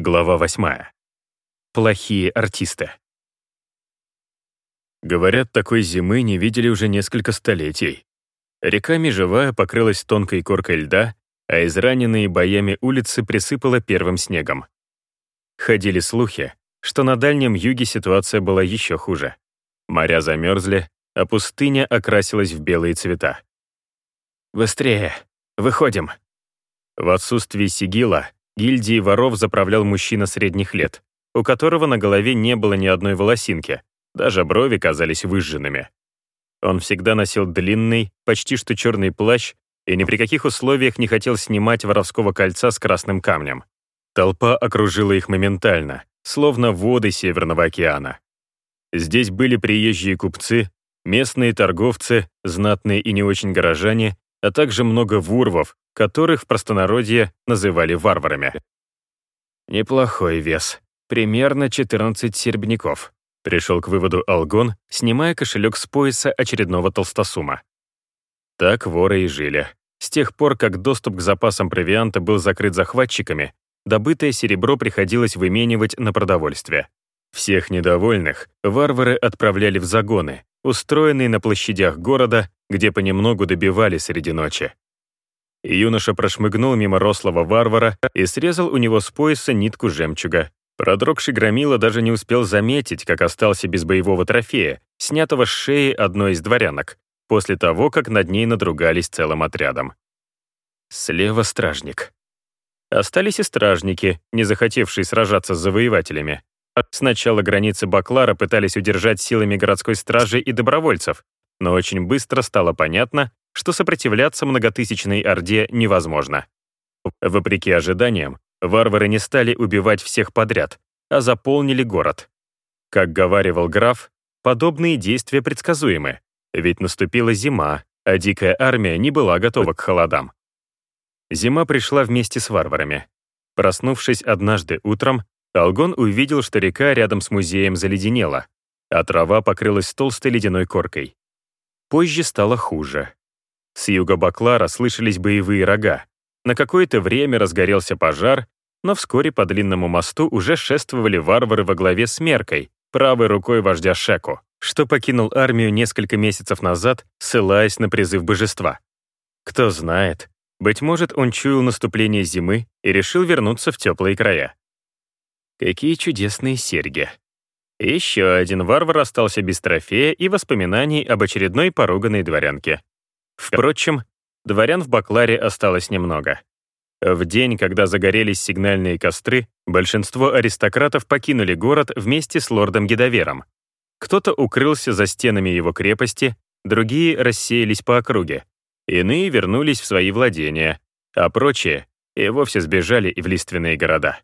Глава 8. Плохие артисты. Говорят, такой зимы не видели уже несколько столетий. Река Межевая покрылась тонкой коркой льда, а израненные боями улицы присыпала первым снегом. Ходили слухи, что на Дальнем Юге ситуация была еще хуже. Моря замерзли, а пустыня окрасилась в белые цвета. «Быстрее! Выходим!» В отсутствии сигила гильдии воров заправлял мужчина средних лет, у которого на голове не было ни одной волосинки, даже брови казались выжженными. Он всегда носил длинный, почти что черный плащ и ни при каких условиях не хотел снимать воровского кольца с красным камнем. Толпа окружила их моментально, словно воды Северного океана. Здесь были приезжие купцы, местные торговцы, знатные и не очень горожане, а также много вурвов, которых в простонародье называли варварами. Неплохой вес. Примерно 14 серебняков. Пришел к выводу Алгон, снимая кошелек с пояса очередного толстосума. Так воры и жили. С тех пор, как доступ к запасам провианта был закрыт захватчиками, добытое серебро приходилось выменивать на продовольствие. Всех недовольных варвары отправляли в загоны, устроенные на площадях города, где понемногу добивали среди ночи. Юноша прошмыгнул мимо рослого варвара и срезал у него с пояса нитку жемчуга. Продрогший громила даже не успел заметить, как остался без боевого трофея, снятого с шеи одной из дворянок, после того, как над ней надругались целым отрядом. Слева стражник. Остались и стражники, не захотевшие сражаться с завоевателями. Сначала границы Баклара пытались удержать силами городской стражи и добровольцев, но очень быстро стало понятно, что сопротивляться многотысячной орде невозможно. Вопреки ожиданиям, варвары не стали убивать всех подряд, а заполнили город. Как говаривал граф, подобные действия предсказуемы, ведь наступила зима, а дикая армия не была готова к холодам. Зима пришла вместе с варварами. Проснувшись однажды утром, Алгон увидел, что река рядом с музеем заледенела, а трава покрылась толстой ледяной коркой. Позже стало хуже. С юга Баклара слышались боевые рога. На какое-то время разгорелся пожар, но вскоре по длинному мосту уже шествовали варвары во главе с Меркой, правой рукой вождя Шеку, что покинул армию несколько месяцев назад, ссылаясь на призыв божества. Кто знает, быть может, он чуял наступление зимы и решил вернуться в теплые края. Какие чудесные серьги. Еще один варвар остался без трофея и воспоминаний об очередной поруганной дворянке. Впрочем, дворян в Бакларе осталось немного. В день, когда загорелись сигнальные костры, большинство аристократов покинули город вместе с лордом Гедовером. Кто-то укрылся за стенами его крепости, другие рассеялись по округе. Иные вернулись в свои владения, а прочие и вовсе сбежали в лиственные города.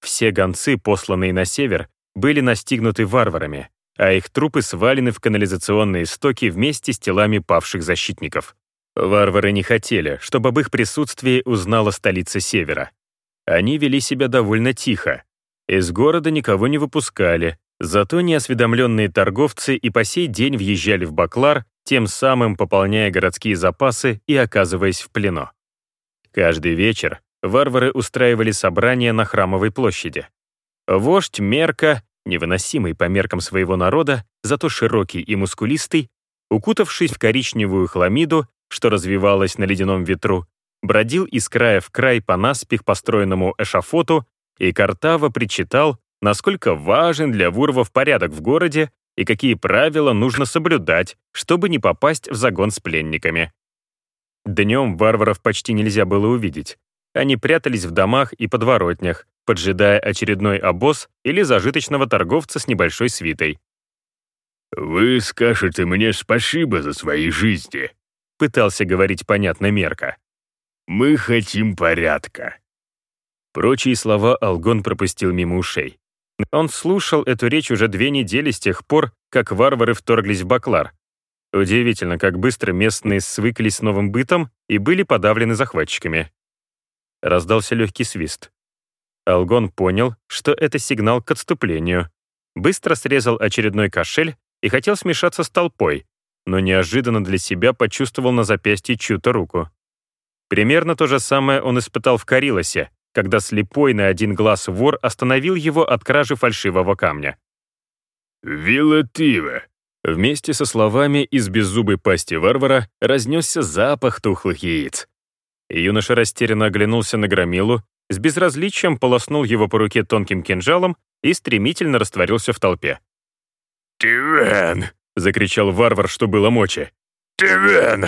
Все гонцы, посланные на север, были настигнуты варварами, а их трупы свалены в канализационные стоки вместе с телами павших защитников. Варвары не хотели, чтобы об их присутствии узнала столица Севера. Они вели себя довольно тихо. Из города никого не выпускали, зато неосведомленные торговцы и по сей день въезжали в Баклар, тем самым пополняя городские запасы и оказываясь в плену. Каждый вечер варвары устраивали собрания на Храмовой площади. Вождь Мерка, невыносимый по меркам своего народа, зато широкий и мускулистый, укутавшись в коричневую хламиду, что развивалась на ледяном ветру, бродил из края в край по наспех построенному эшафоту и картаво причитал, насколько важен для Вурвов порядок в городе и какие правила нужно соблюдать, чтобы не попасть в загон с пленниками. Днем варваров почти нельзя было увидеть. Они прятались в домах и подворотнях, поджидая очередной обоз или зажиточного торговца с небольшой свитой. «Вы скажете мне спасибо за свои жизни», — пытался говорить понятно Мерка. «Мы хотим порядка». Прочие слова Алгон пропустил мимо ушей. Он слушал эту речь уже две недели с тех пор, как варвары вторглись в Баклар. Удивительно, как быстро местные свыклись с новым бытом и были подавлены захватчиками раздался легкий свист. Алгон понял, что это сигнал к отступлению. Быстро срезал очередной кошель и хотел смешаться с толпой, но неожиданно для себя почувствовал на запястье чью-то руку. Примерно то же самое он испытал в Карилосе, когда слепой на один глаз вор остановил его от кражи фальшивого камня. «Вилатива!» Вместе со словами из беззубой пасти варвара разнесся запах тухлых яиц. Юноша растерянно оглянулся на громилу, с безразличием полоснул его по руке тонким кинжалом и стремительно растворился в толпе. «Тивен!» — закричал варвар, что было мочи. «Тивен!»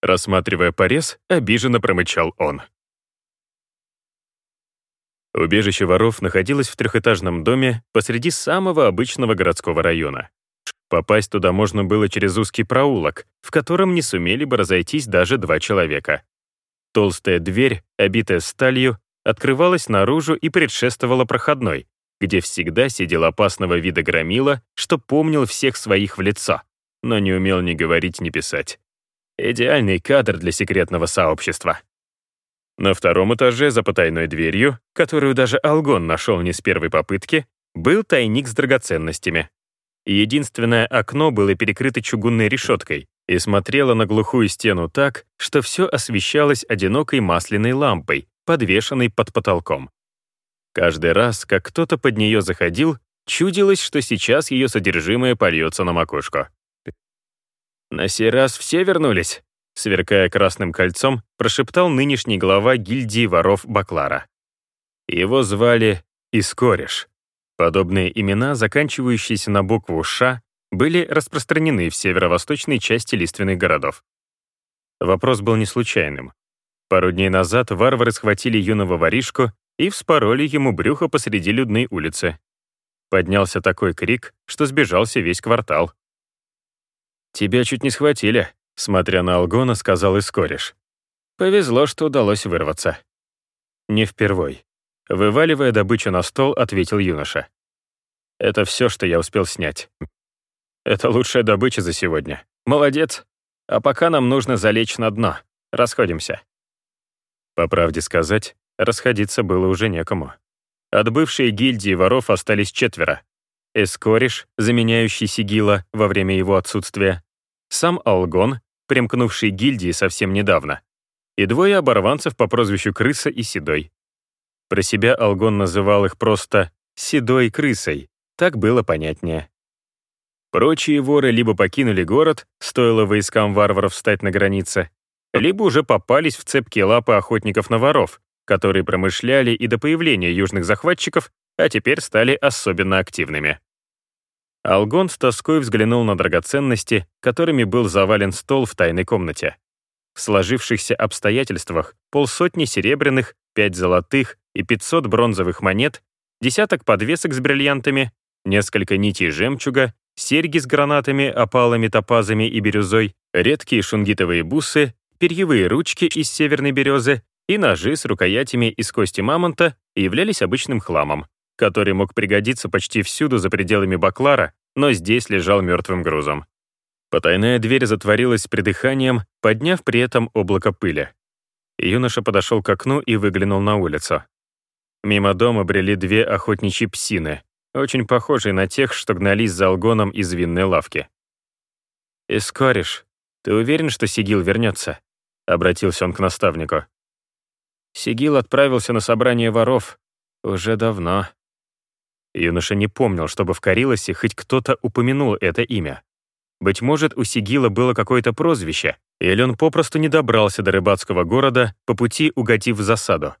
Рассматривая порез, обиженно промычал он. Убежище воров находилось в трехэтажном доме посреди самого обычного городского района. Попасть туда можно было через узкий проулок, в котором не сумели бы разойтись даже два человека. Толстая дверь, обитая сталью, открывалась наружу и предшествовала проходной, где всегда сидел опасного вида громила, что помнил всех своих в лицо, но не умел ни говорить, ни писать. Идеальный кадр для секретного сообщества. На втором этаже за потайной дверью, которую даже Алгон нашел не с первой попытки, был тайник с драгоценностями. Единственное окно было перекрыто чугунной решеткой и смотрело на глухую стену так, что все освещалось одинокой масляной лампой, подвешенной под потолком. Каждый раз, как кто-то под нее заходил, чудилось, что сейчас ее содержимое польется на макушку. «На сей раз все вернулись?» сверкая красным кольцом, прошептал нынешний глава гильдии воров Баклара. Его звали Искореш. Подобные имена, заканчивающиеся на букву «Ш», были распространены в северо-восточной части лиственных городов. Вопрос был не случайным. Пару дней назад варвары схватили юного воришку и вспороли ему брюхо посреди людной улицы. Поднялся такой крик, что сбежался весь квартал. «Тебя чуть не схватили», Смотря на Алгона, сказал Искориш. Повезло, что удалось вырваться. Не впервой. Вываливая добычу на стол, ответил юноша. Это все, что я успел снять. Это лучшая добыча за сегодня. Молодец. А пока нам нужно залечь на дно. Расходимся. По правде сказать, расходиться было уже некому. От бывшей гильдии воров остались четверо. Эскориш, заменяющий Сигила во время его отсутствия, сам Алгон, примкнувший гильдии совсем недавно, и двое оборванцев по прозвищу Крыса и Седой. Про себя Алгон называл их просто «Седой крысой», так было понятнее. Прочие воры либо покинули город, стоило войскам варваров встать на границе, либо уже попались в цепкие лапы охотников на воров, которые промышляли и до появления южных захватчиков, а теперь стали особенно активными. Алгон с тоской взглянул на драгоценности, которыми был завален стол в тайной комнате. В сложившихся обстоятельствах полсотни серебряных, пять золотых и 500 бронзовых монет, десяток подвесок с бриллиантами, несколько нитей жемчуга, серьги с гранатами, опалами, топазами и бирюзой, редкие шунгитовые бусы, перьевые ручки из северной березы и ножи с рукоятями из кости мамонта являлись обычным хламом который мог пригодиться почти всюду за пределами Баклара, но здесь лежал мертвым грузом. Потайная дверь затворилась с придыханием, подняв при этом облако пыли. Юноша подошел к окну и выглянул на улицу. Мимо дома брели две охотничьи псины, очень похожие на тех, что гнались за алгоном из винной лавки. «Искориш, ты уверен, что Сигил вернется?» — обратился он к наставнику. «Сигил отправился на собрание воров. Уже давно», Юноша не помнил, чтобы в Карилосе хоть кто-то упомянул это имя. Быть может, у Сигила было какое-то прозвище, или он попросту не добрался до рыбацкого города, по пути угодив в засаду.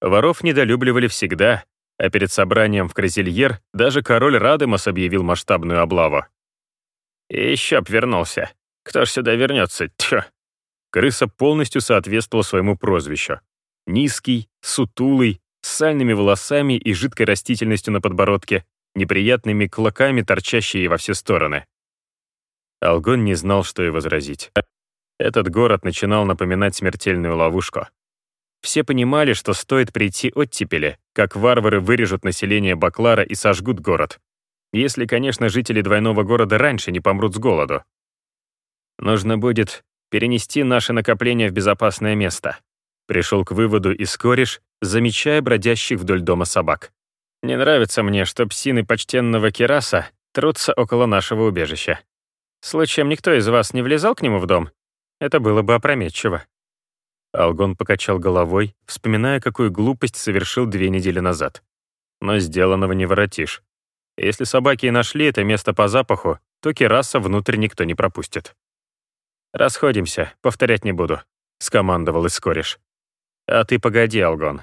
Воров недолюбливали всегда, а перед собранием в Крезильер даже король Радемос объявил масштабную облаву. И еще б вернулся. Кто ж сюда вернется? Тьфу. Крыса полностью соответствовала своему прозвищу. Низкий, сутулый, с сальными волосами и жидкой растительностью на подбородке, неприятными клоками, торчащие во все стороны. Алгон не знал, что и возразить. Этот город начинал напоминать смертельную ловушку. Все понимали, что стоит прийти оттепели, как варвары вырежут население Баклара и сожгут город. Если, конечно, жители двойного города раньше не помрут с голоду. Нужно будет перенести наши накопления в безопасное место. Пришел к выводу Искориш, замечая бродящих вдоль дома собак. «Не нравится мне, что псины почтенного Кераса трутся около нашего убежища. Случаем никто из вас не влезал к нему в дом? Это было бы опрометчиво». Алгон покачал головой, вспоминая, какую глупость совершил две недели назад. Но сделанного не воротишь. Если собаки и нашли это место по запаху, то Кераса внутрь никто не пропустит. «Расходимся, повторять не буду», — скомандовал Искориш. «А ты погоди, Алгон».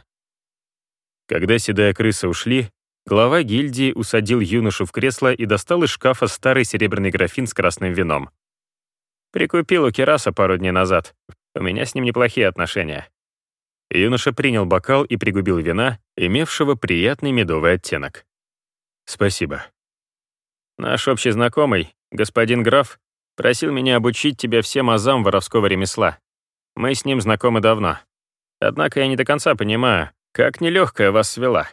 Когда седая крыса ушли, глава гильдии усадил юношу в кресло и достал из шкафа старый серебряный графин с красным вином. «Прикупил у Кераса пару дней назад. У меня с ним неплохие отношения». Юноша принял бокал и пригубил вина, имевшего приятный медовый оттенок. «Спасибо». «Наш общий знакомый, господин граф, просил меня обучить тебя всем азам воровского ремесла. Мы с ним знакомы давно. Однако я не до конца понимаю, как нелегкая вас свела.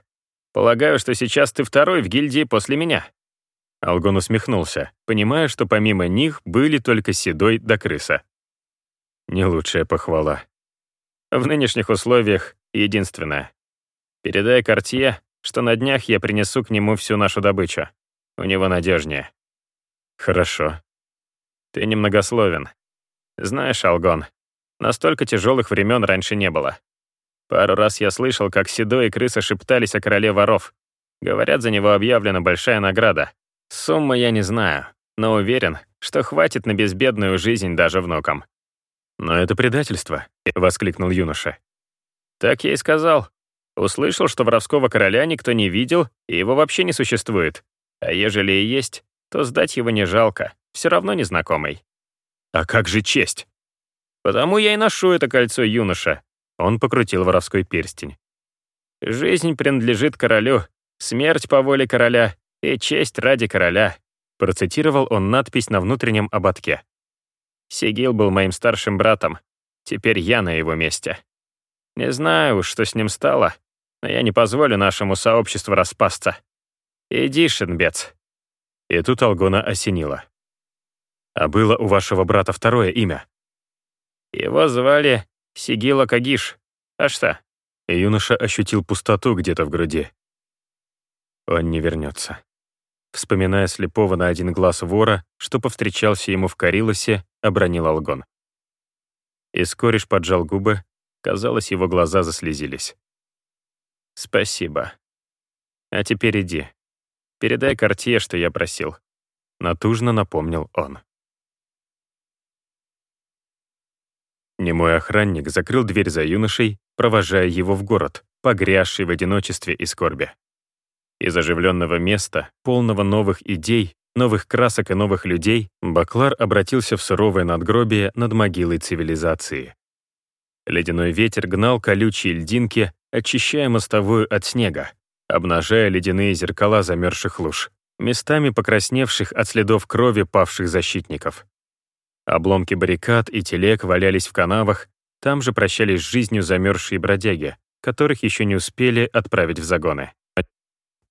Полагаю, что сейчас ты второй в гильдии после меня». Алгон усмехнулся, понимая, что помимо них были только Седой да Крыса. Не лучшая похвала. В нынешних условиях единственное. Передай Кортье, что на днях я принесу к нему всю нашу добычу. У него надежнее. Хорошо. Ты немногословен. Знаешь, Алгон, настолько тяжелых времен раньше не было. Пару раз я слышал, как Седой и Крыса шептались о короле воров. Говорят, за него объявлена большая награда. Суммы я не знаю, но уверен, что хватит на безбедную жизнь даже внукам. «Но это предательство», — воскликнул юноша. «Так я и сказал. Услышал, что воровского короля никто не видел, и его вообще не существует. А ежели и есть, то сдать его не жалко, все равно незнакомый». «А как же честь?» «Потому я и ношу это кольцо юноша». Он покрутил воровской перстень. «Жизнь принадлежит королю, смерть по воле короля и честь ради короля», процитировал он надпись на внутреннем ободке. Сигил был моим старшим братом. Теперь я на его месте. Не знаю что с ним стало, но я не позволю нашему сообществу распасться. Иди, Шенбец». И тут Алгона осенила. «А было у вашего брата второе имя?» «Его звали Сигила Кагиш. А что?» Юноша ощутил пустоту где-то в груди. Он не вернется вспоминая слепого на один глаз вора, что повстречался ему в Карилосе, обронил Алгон. Искориш поджал губы, казалось, его глаза заслезились. «Спасибо. А теперь иди. Передай Кортье, что я просил», — натужно напомнил он. Немой охранник закрыл дверь за юношей, провожая его в город, погрязший в одиночестве и скорби. Из оживленного места, полного новых идей, новых красок и новых людей, Баклар обратился в суровое надгробие над могилой цивилизации. Ледяной ветер гнал колючие льдинки, очищая мостовую от снега, обнажая ледяные зеркала замерзших луж, местами покрасневших от следов крови павших защитников. Обломки баррикад и телег валялись в канавах, там же прощались с жизнью замерзшие бродяги, которых еще не успели отправить в загоны.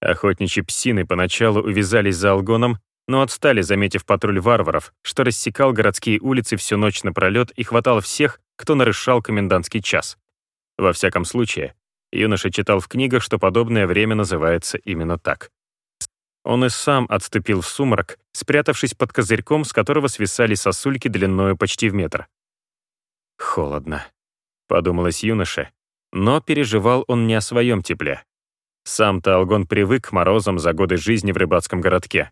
Охотничьи псины поначалу увязались за Алгоном, но отстали, заметив патруль варваров, что рассекал городские улицы всю ночь напролет и хватал всех, кто нарушал комендантский час. Во всяком случае, юноша читал в книгах, что подобное время называется именно так. Он и сам отступил в сумрак, спрятавшись под козырьком, с которого свисали сосульки длиною почти в метр. «Холодно», — подумалось юноше, но переживал он не о своем тепле. Сам-то Алгон привык к морозам за годы жизни в рыбацком городке.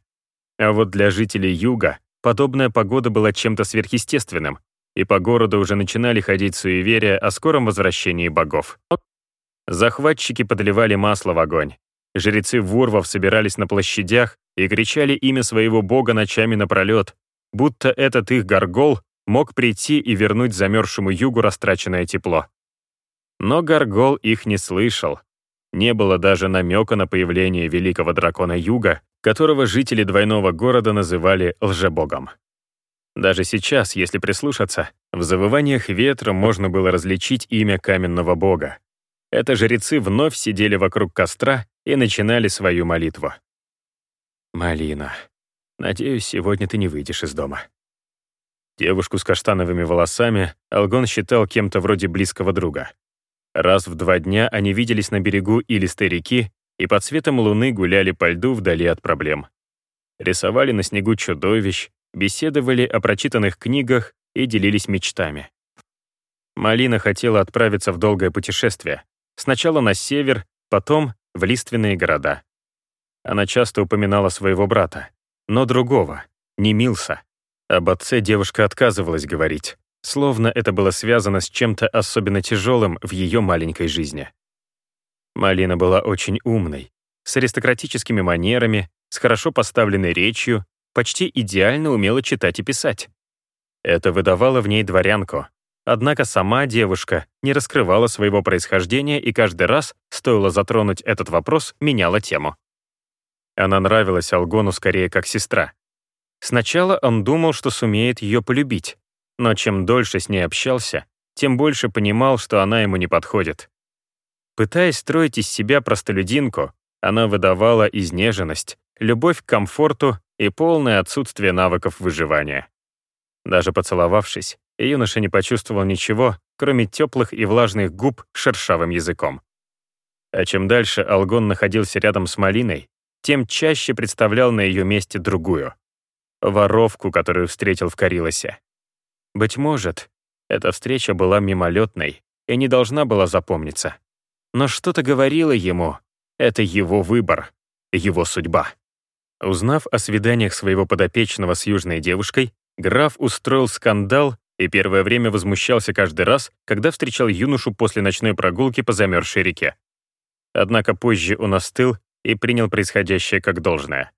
А вот для жителей юга подобная погода была чем-то сверхъестественным, и по городу уже начинали ходить суеверия о скором возвращении богов. Захватчики подливали масло в огонь. Жрецы Вурвов собирались на площадях и кричали имя своего бога ночами напролет, будто этот их горгол мог прийти и вернуть замерзшему югу растраченное тепло. Но горгол их не слышал, не было даже намека на появление великого дракона Юга, которого жители двойного города называли лжебогом. Даже сейчас, если прислушаться, в завываниях ветра можно было различить имя каменного бога. Это жрецы вновь сидели вокруг костра и начинали свою молитву. «Малина, надеюсь, сегодня ты не выйдешь из дома». Девушку с каштановыми волосами Алгон считал кем-то вроде близкого друга. Раз в два дня они виделись на берегу илистой реки и под светом луны гуляли по льду вдали от проблем. Рисовали на снегу чудовищ, беседовали о прочитанных книгах и делились мечтами. Малина хотела отправиться в долгое путешествие. Сначала на север, потом в лиственные города. Она часто упоминала своего брата, но другого, не Милса. Об отце девушка отказывалась говорить, словно это было связано с чем-то особенно тяжелым в ее маленькой жизни. Малина была очень умной, с аристократическими манерами, с хорошо поставленной речью, почти идеально умела читать и писать. Это выдавало в ней дворянку. Однако сама девушка не раскрывала своего происхождения и каждый раз, стоило затронуть этот вопрос, меняла тему. Она нравилась Алгону скорее как сестра. Сначала он думал, что сумеет ее полюбить, но чем дольше с ней общался, тем больше понимал, что она ему не подходит. Пытаясь строить из себя простолюдинку, она выдавала изнеженность, любовь к комфорту и полное отсутствие навыков выживания. Даже поцеловавшись, юноша не почувствовал ничего, кроме теплых и влажных губ шершавым языком. А чем дальше Алгон находился рядом с Малиной, тем чаще представлял на ее месте другую. Воровку, которую встретил в Карилосе. Быть может, эта встреча была мимолетной и не должна была запомниться. Но что-то говорило ему. Это его выбор, его судьба. Узнав о свиданиях своего подопечного с южной девушкой, граф устроил скандал и первое время возмущался каждый раз, когда встречал юношу после ночной прогулки по замерзшей реке. Однако позже он остыл и принял происходящее как должное.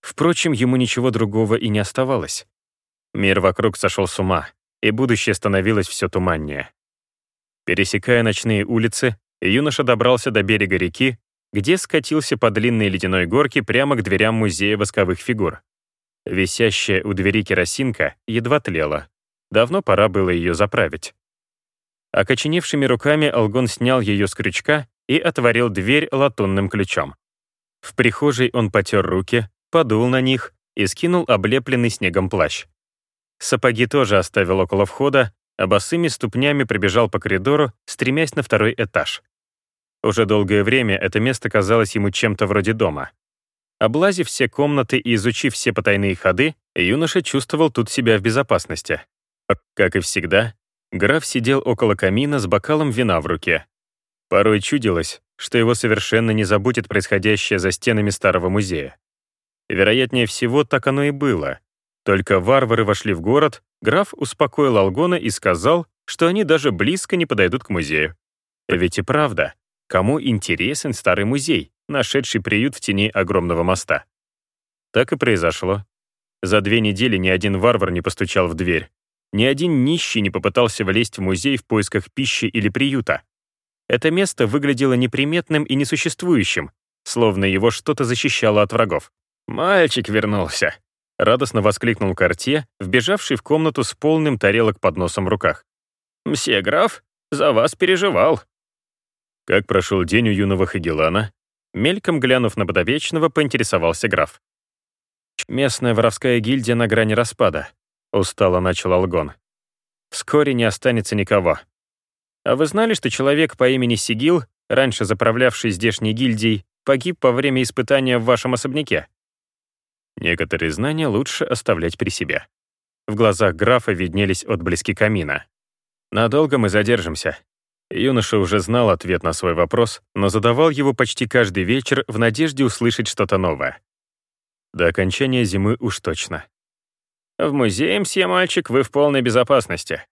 Впрочем, ему ничего другого и не оставалось. Мир вокруг сошел с ума, и будущее становилось все туманнее. Пересекая ночные улицы, юноша добрался до берега реки, где скатился по длинной ледяной горке прямо к дверям музея восковых фигур. Висящая у двери керосинка едва тлела. Давно пора было ее заправить. Окоченевшими руками Алгон снял ее с крючка и отворил дверь латунным ключом. В прихожей он потер руки, подул на них и скинул облепленный снегом плащ. Сапоги тоже оставил около входа, а босыми ступнями пробежал по коридору, стремясь на второй этаж. Уже долгое время это место казалось ему чем-то вроде дома. Облазив все комнаты и изучив все потайные ходы, юноша чувствовал тут себя в безопасности. Как и всегда, граф сидел около камина с бокалом вина в руке. Порой чудилось, что его совершенно не забудет происходящее за стенами старого музея. Вероятнее всего, так оно и было. Только варвары вошли в город, граф успокоил Алгона и сказал, что они даже близко не подойдут к музею. Ведь и правда, кому интересен старый музей, нашедший приют в тени огромного моста? Так и произошло. За две недели ни один варвар не постучал в дверь. Ни один нищий не попытался влезть в музей в поисках пищи или приюта. Это место выглядело неприметным и несуществующим, словно его что-то защищало от врагов. «Мальчик вернулся!» — радостно воскликнул Кортье, вбежавший в комнату с полным тарелок под носом в руках. «Мсье граф, за вас переживал». Как прошел день у юного Хагелана, мельком глянув на подопечного, поинтересовался граф. «Местная воровская гильдия на грани распада», — устало начал Алгон. «Вскоре не останется никого. А вы знали, что человек по имени Сигил, раньше заправлявший здешней гильдией, погиб во время испытания в вашем особняке?» Некоторые знания лучше оставлять при себе. В глазах графа виднелись отблески камина. «Надолго мы задержимся?» Юноша уже знал ответ на свой вопрос, но задавал его почти каждый вечер в надежде услышать что-то новое. До окончания зимы уж точно. «В музее, мсье мальчик, вы в полной безопасности».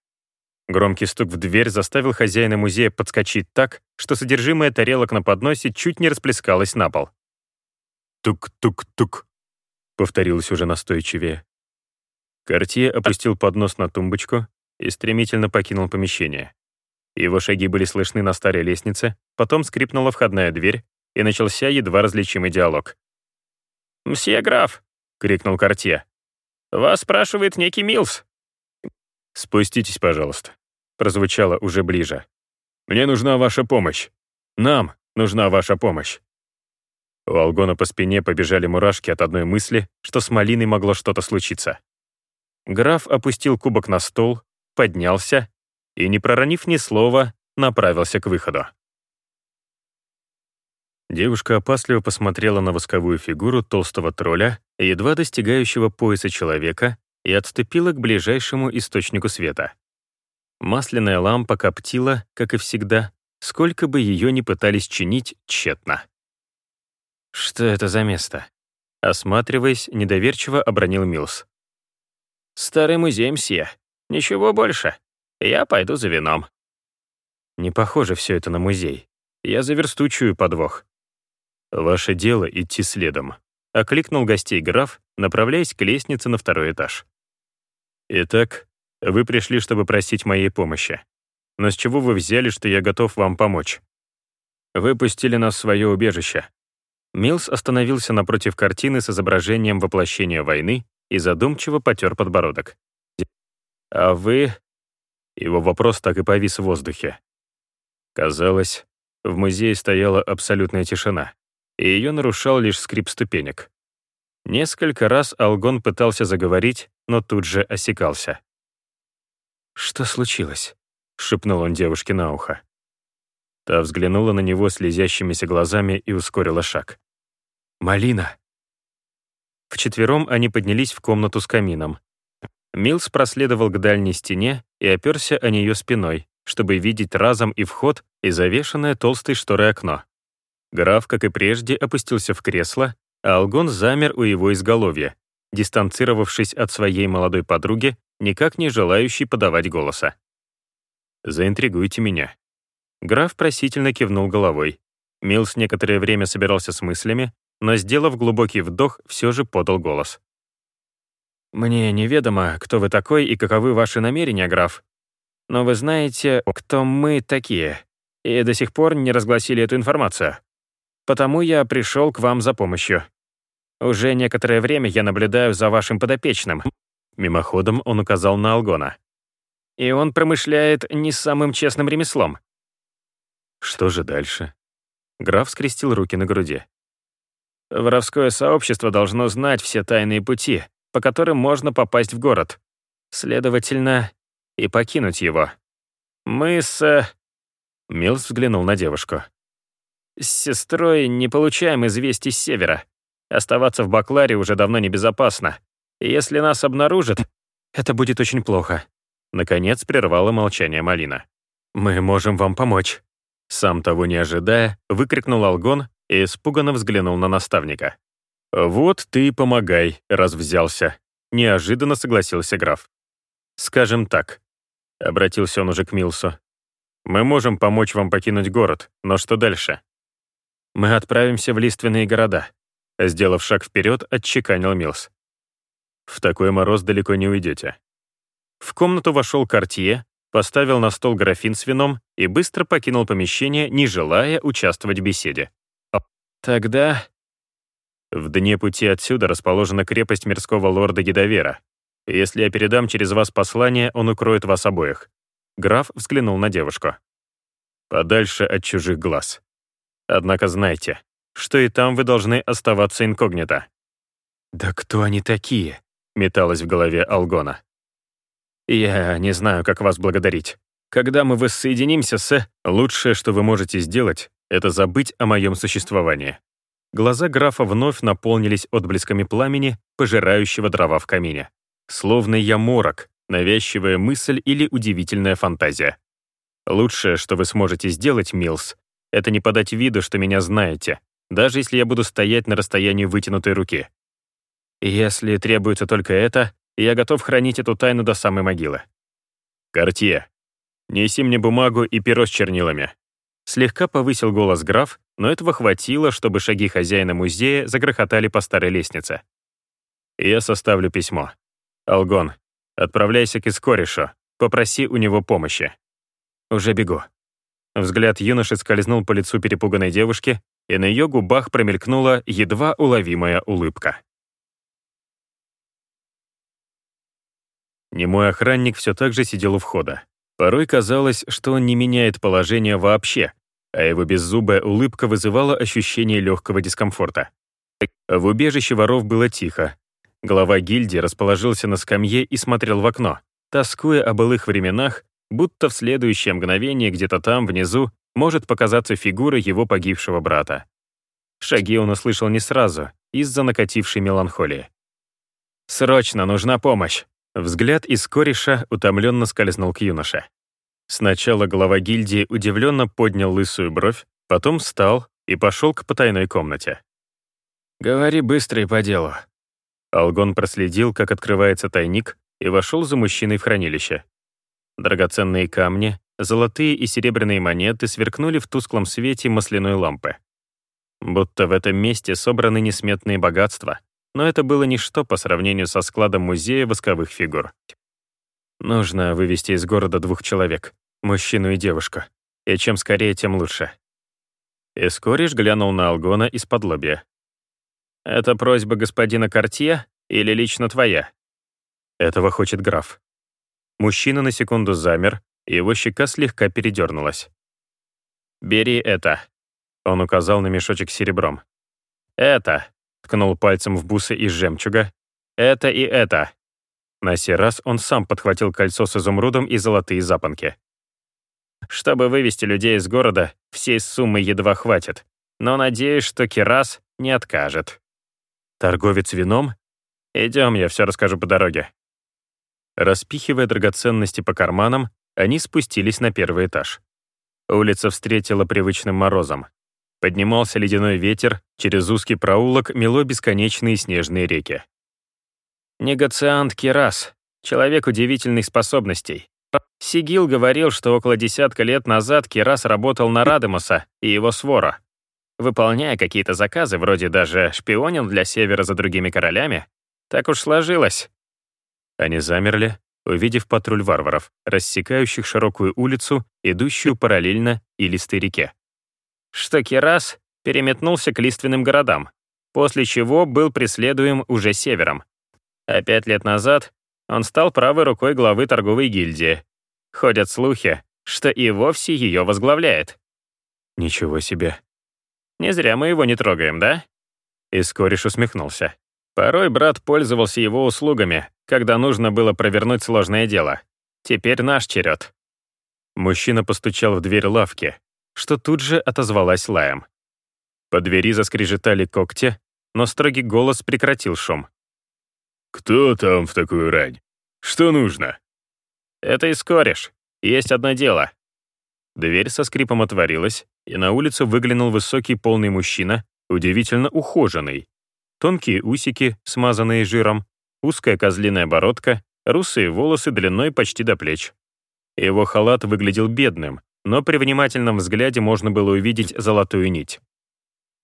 Громкий стук в дверь заставил хозяина музея подскочить так, что содержимое тарелок на подносе чуть не расплескалось на пол. «Тук-тук-тук», — повторилось уже настойчивее. Кортье опустил поднос на тумбочку и стремительно покинул помещение. Его шаги были слышны на старой лестнице, потом скрипнула входная дверь, и начался едва различимый диалог. «Мсье граф!» — крикнул Кортье. «Вас спрашивает некий Милс». «Спуститесь, пожалуйста», — прозвучало уже ближе. «Мне нужна ваша помощь. Нам нужна ваша помощь». У Алгона по спине побежали мурашки от одной мысли, что с малиной могло что-то случиться. Граф опустил кубок на стол, поднялся и, не проронив ни слова, направился к выходу. Девушка опасливо посмотрела на восковую фигуру толстого тролля, едва достигающего пояса человека, и отступила к ближайшему источнику света. Масляная лампа коптила, как и всегда, сколько бы ее ни пытались чинить тщетно. «Что это за место?» Осматриваясь, недоверчиво обронил Милс. «Старый музей, мсье. Ничего больше. Я пойду за вином». Не похоже все это на музей. Я заверстучую подвох. «Ваше дело идти следом», — окликнул гостей граф, направляясь к лестнице на второй этаж. «Итак, вы пришли, чтобы просить моей помощи. Но с чего вы взяли, что я готов вам помочь? Выпустили нас в свое убежище». Милс остановился напротив картины с изображением воплощения войны и задумчиво потер подбородок. «А вы...» Его вопрос так и повис в воздухе. Казалось, в музее стояла абсолютная тишина, и ее нарушал лишь скрип ступенек. Несколько раз Алгон пытался заговорить, но тут же осекался. «Что случилось?» — шепнул он девушке на ухо. Та взглянула на него слезящимися глазами и ускорила шаг. «Малина!» Вчетвером они поднялись в комнату с камином. Милс проследовал к дальней стене и оперся о нее спиной, чтобы видеть разом и вход, и завешенное толстой шторой окно. Граф, как и прежде, опустился в кресло, а Алгон замер у его изголовья, дистанцировавшись от своей молодой подруги, никак не желающей подавать голоса. «Заинтригуйте меня». Граф просительно кивнул головой. Милс некоторое время собирался с мыслями, но, сделав глубокий вдох, все же подал голос. «Мне неведомо, кто вы такой и каковы ваши намерения, граф. Но вы знаете, кто мы такие, и до сих пор не разгласили эту информацию. Потому я пришел к вам за помощью. Уже некоторое время я наблюдаю за вашим подопечным». Мимоходом он указал на Алгона. «И он промышляет не самым честным ремеслом». Что же дальше? Граф скрестил руки на груди. Воровское сообщество должно знать все тайные пути, по которым можно попасть в город. Следовательно, и покинуть его. Мы с... Э, Милс взглянул на девушку. С сестрой не получаем известий с севера. Оставаться в Бакларе уже давно небезопасно. Если нас обнаружат, это будет очень плохо. Наконец прервала молчание Малина. «Мы можем вам помочь». Сам того не ожидая, выкрикнул Алгон и испуганно взглянул на наставника. «Вот ты и помогай, раз взялся», — неожиданно согласился граф. «Скажем так», — обратился он уже к Милсу, «мы можем помочь вам покинуть город, но что дальше?» «Мы отправимся в лиственные города», — сделав шаг вперед, отчеканил Милс. «В такой мороз далеко не уйдете». В комнату вошел Кортье, поставил на стол графин с вином и быстро покинул помещение, не желая участвовать в беседе. Тогда... В дне пути отсюда расположена крепость мирского лорда Гидовера. Если я передам через вас послание, он укроет вас обоих. Граф взглянул на девушку. Подальше от чужих глаз. Однако знайте, что и там вы должны оставаться инкогнито. «Да кто они такие?» — металась в голове Алгона. «Я не знаю, как вас благодарить. Когда мы воссоединимся с... Лучшее, что вы можете сделать, это забыть о моем существовании. Глаза графа вновь наполнились отблесками пламени, пожирающего дрова в камине. Словно я морок, навязчивая мысль или удивительная фантазия. Лучшее, что вы сможете сделать, Милс, это не подать виду, что меня знаете, даже если я буду стоять на расстоянии вытянутой руки. Если требуется только это, я готов хранить эту тайну до самой могилы. Кортье, неси мне бумагу и перо с чернилами. Слегка повысил голос граф, но этого хватило, чтобы шаги хозяина музея загрохотали по старой лестнице. «Я составлю письмо. Алгон, отправляйся к Искоришу, попроси у него помощи». «Уже бегу». Взгляд юноши скользнул по лицу перепуганной девушки, и на ее губах промелькнула едва уловимая улыбка. Немой охранник все так же сидел у входа. Порой казалось, что он не меняет положение вообще, а его беззубая улыбка вызывала ощущение легкого дискомфорта. В убежище воров было тихо. Глава гильдии расположился на скамье и смотрел в окно, тоскуя о былых временах, будто в следующее мгновение где-то там, внизу, может показаться фигура его погибшего брата. Шаги он услышал не сразу, из-за накатившей меланхолии. «Срочно нужна помощь!» Взгляд из кореша утомленно скользнул к юноше. Сначала глава гильдии удивленно поднял лысую бровь, потом встал и пошел к потайной комнате. «Говори быстро и по делу». Алгон проследил, как открывается тайник, и вошел за мужчиной в хранилище. Драгоценные камни, золотые и серебряные монеты сверкнули в тусклом свете масляной лампы. Будто в этом месте собраны несметные богатства, но это было ничто по сравнению со складом музея восковых фигур. Нужно вывести из города двух человек, мужчину и девушку. И чем скорее, тем лучше. Искориш глянул на Алгона из-под лобья. «Это просьба господина Кортье или лично твоя?» Этого хочет граф. Мужчина на секунду замер, его щека слегка передернулась. «Бери это», — он указал на мешочек с серебром. «Это», — ткнул пальцем в бусы из жемчуга, «это и это». На сей раз он сам подхватил кольцо с изумрудом и золотые запонки. Чтобы вывести людей из города, всей суммы едва хватит, но надеюсь, что Кирас не откажет. Торговец вином? Идем, я все расскажу по дороге. Распихивая драгоценности по карманам, они спустились на первый этаж. Улица встретила привычным морозом. Поднимался ледяной ветер, через узкий проулок мело бесконечные снежные реки. Негациант Кирас, человек удивительных способностей. Сигил говорил, что около десятка лет назад Кирас работал на Радемуса и его свора. Выполняя какие-то заказы, вроде даже шпионил для Севера за другими королями, так уж сложилось. Они замерли, увидев патруль варваров, рассекающих широкую улицу, идущую параллельно илистой реке. Что Кирас переметнулся к лиственным городам, после чего был преследуем уже севером, а пять лет назад он стал правой рукой главы торговой гильдии. Ходят слухи, что и вовсе ее возглавляет. Ничего себе. Не зря мы его не трогаем, да? Искориш усмехнулся. Порой брат пользовался его услугами, когда нужно было провернуть сложное дело. Теперь наш черед. Мужчина постучал в дверь лавки, что тут же отозвалась лаем. По двери заскрежетали когти, но строгий голос прекратил шум. «Кто там в такую рань? Что нужно?» «Это Искориш. Есть одно дело». Дверь со скрипом отворилась, и на улицу выглянул высокий полный мужчина, удивительно ухоженный. Тонкие усики, смазанные жиром, узкая козлиная бородка, русые волосы длиной почти до плеч. Его халат выглядел бедным, но при внимательном взгляде можно было увидеть золотую нить.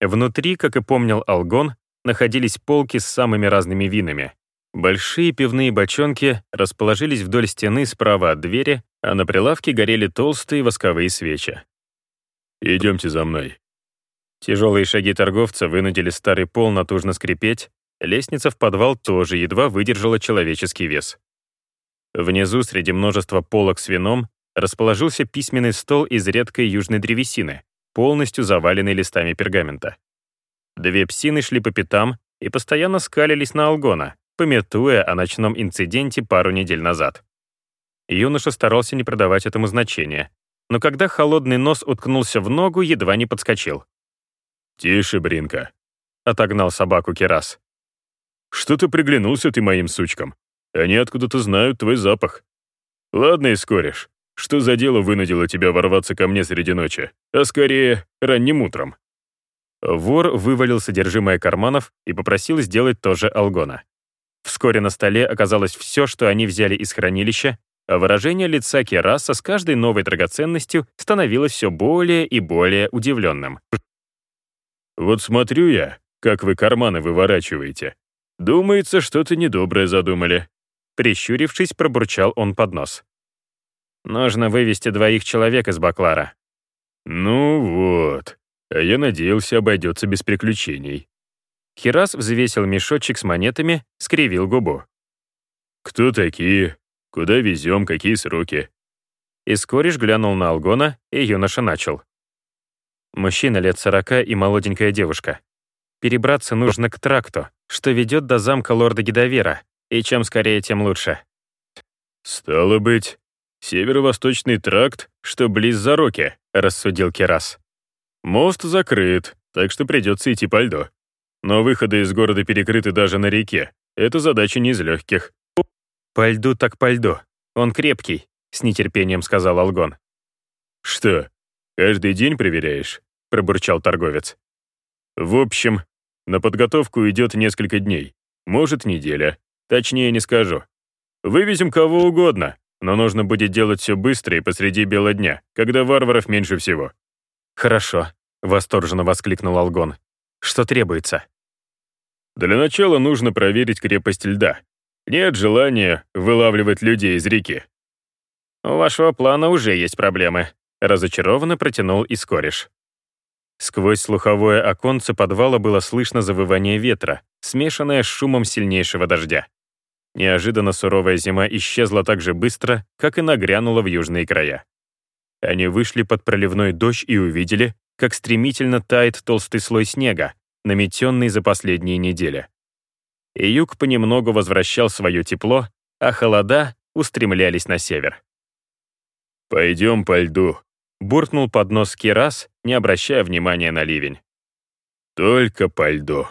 Внутри, как и помнил Алгон, находились полки с самыми разными винами. Большие пивные бочонки расположились вдоль стены справа от двери, а на прилавке горели толстые восковые свечи. «Идемте за мной». Тяжелые шаги торговца вынудили старый пол натужно скрипеть, лестница в подвал тоже едва выдержала человеческий вес. Внизу, среди множества полок с вином, расположился письменный стол из редкой южной древесины, полностью заваленный листами пергамента. Две псины шли по пятам и постоянно скалились на Алгона, пометуя о ночном инциденте пару недель назад. Юноша старался не придавать этому значения, но когда холодный нос уткнулся в ногу, едва не подскочил. «Тише, Бринка», — отогнал собаку Керас. «Что-то приглянулся ты моим сучкам. Они откуда-то знают твой запах. Ладно, искоришь. Что за дело вынудило тебя ворваться ко мне среди ночи, а скорее, ранним утром?» Вор вывалил содержимое карманов и попросил сделать то же Алгона. Вскоре на столе оказалось все, что они взяли из хранилища, а выражение лица Кераса с каждой новой драгоценностью становилось все более и более удивленным. «Вот смотрю я, как вы карманы выворачиваете. Думается, что-то недоброе задумали». Прищурившись, пробурчал он под нос. «Нужно вывести двоих человек из Баклара». «Ну вот, а я надеялся, обойдется без приключений». Хирас взвесил мешочек с монетами, скривил губу. «Кто такие? Куда везем? Какие сроки?» Искориш глянул на Алгона, и юноша начал. Мужчина лет сорока и молоденькая девушка. Перебраться нужно к тракту, что ведет до замка лорда Гидовера, и чем скорее, тем лучше. «Стало быть, северо-восточный тракт, что близ Зароки», — рассудил Керас. «Мост закрыт, так что придется идти по льду. Но выходы из города перекрыты даже на реке. Это задача не из легких. По льду так по льду. Он крепкий. — с нетерпением сказал Алгон. «Что, каждый день проверяешь?» — пробурчал торговец. «В общем, на подготовку идет несколько дней, может, неделя. Точнее не скажу. Вывезем кого угодно, но нужно будет делать все быстро и посреди бела дня, когда варваров меньше всего». «Хорошо», — восторженно воскликнул Алгон. «Что требуется?» «Для начала нужно проверить крепость льда. Нет желания вылавливать людей из реки». «У вашего плана уже есть проблемы», — разочарованно протянул Искориш. Сквозь слуховое оконце подвала было слышно завывание ветра, смешанное с шумом сильнейшего дождя. Неожиданно суровая зима исчезла так же быстро, как и нагрянула в южные края. Они вышли под проливной дождь и увидели, как стремительно тает толстый слой снега, наметенный за последние недели. И юг понемногу возвращал свое тепло, а холода устремлялись на север. «Пойдем по льду», — буркнул под нос Кирас, не обращая внимания на ливень. «Только по льду».